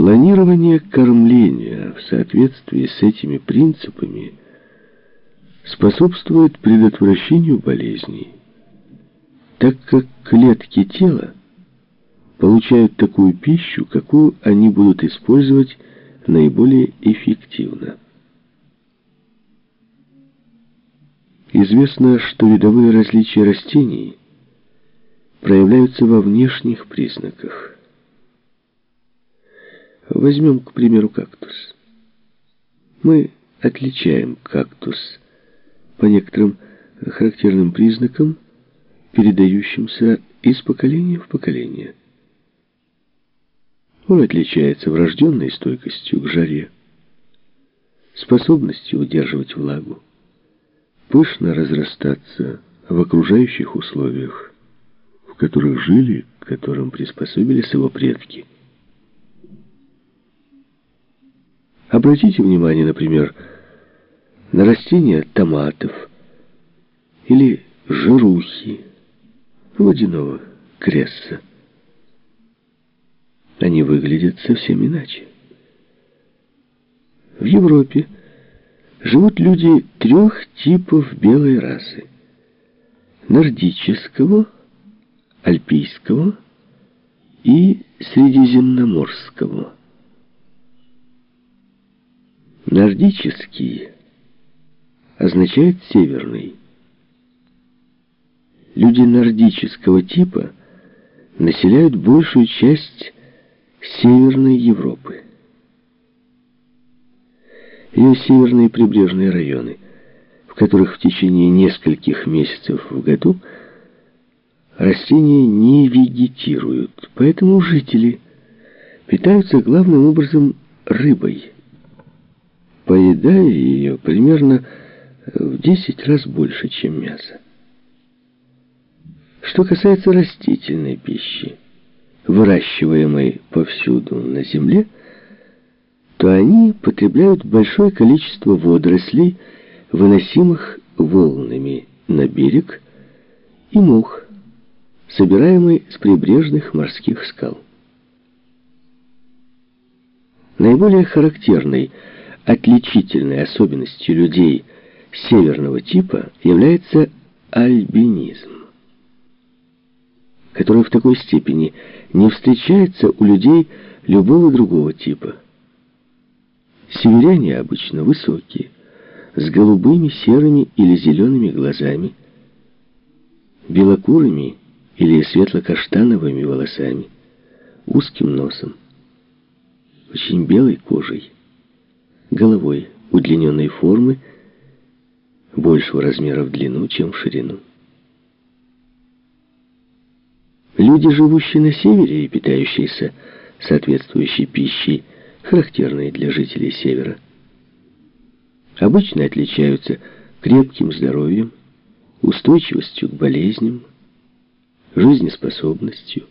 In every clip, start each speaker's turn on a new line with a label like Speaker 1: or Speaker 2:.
Speaker 1: Планирование кормления в соответствии с этими принципами способствует предотвращению болезней, так как клетки тела получают такую пищу, какую они будут использовать наиболее эффективно. Известно, что видовые различия растений проявляются во внешних признаках. Возьмем, к примеру, кактус. Мы отличаем кактус по некоторым характерным признакам, передающимся из поколения в поколение. Он отличается врожденной стойкостью к жаре, способностью удерживать влагу, пышно разрастаться в окружающих условиях, в которых жили, к которым приспособились его предки. Обратите внимание, например, на растения томатов или жирухи, водяного кресса. Они выглядят совсем иначе. В Европе живут люди трех типов белой расы. Нордического, альпийского и средиземноморского. Нордический означает северный. Люди нордического типа населяют большую часть Северной Европы. Ее северные прибрежные районы, в которых в течение нескольких месяцев в году растения не вегетируют, поэтому жители питаются главным образом рыбой поедая ее примерно в 10 раз больше, чем мясо. Что касается растительной пищи, выращиваемой повсюду на земле, то они потребляют большое количество водорослей, выносимых волнами на берег, и мух, собираемый с прибрежных морских скал. Наиболее характерной Отличительной особенностью людей северного типа является альбинизм, который в такой степени не встречается у людей любого другого типа. Северяне обычно высокие, с голубыми, серыми или зелеными глазами, белокурыми или светло-каштановыми волосами, узким носом, очень белой кожей головой удлиненной формы, большего размера в длину, чем в ширину. Люди, живущие на севере и питающиеся соответствующей пищей, характерной для жителей севера, обычно отличаются крепким здоровьем, устойчивостью к болезням, жизнеспособностью.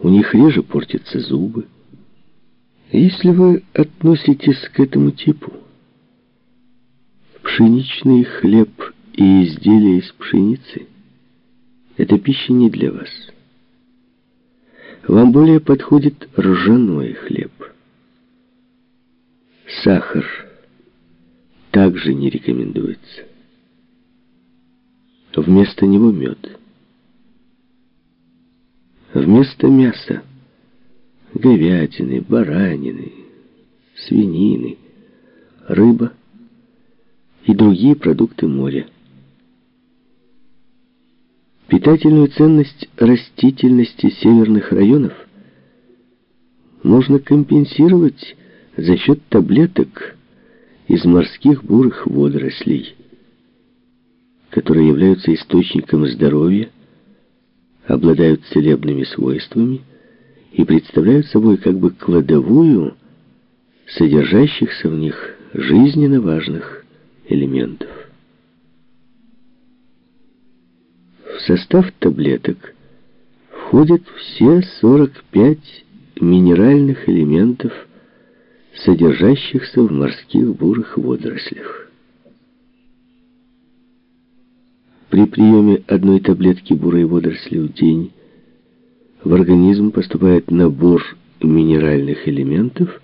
Speaker 1: У них реже портятся зубы, если вы относитесь к этому типу, пшеничный хлеб и изделия из пшеницы – это пища не для вас. Вам более подходит ржаной хлеб. Сахар также не рекомендуется. Вместо него мед. Вместо мяса – говядины, баранины, свинины, рыба и другие продукты моря. Питательную ценность растительности северных районов можно компенсировать за счет таблеток из морских бурых водорослей, которые являются источником здоровья, обладают целебными свойствами и представляют собой как бы кладовую содержащихся в них жизненно важных элементов. В состав таблеток входят все 45 минеральных элементов, содержащихся в морских бурых водорослях. При приеме одной таблетки бурой водоросли в день в организм поступает набор минеральных элементов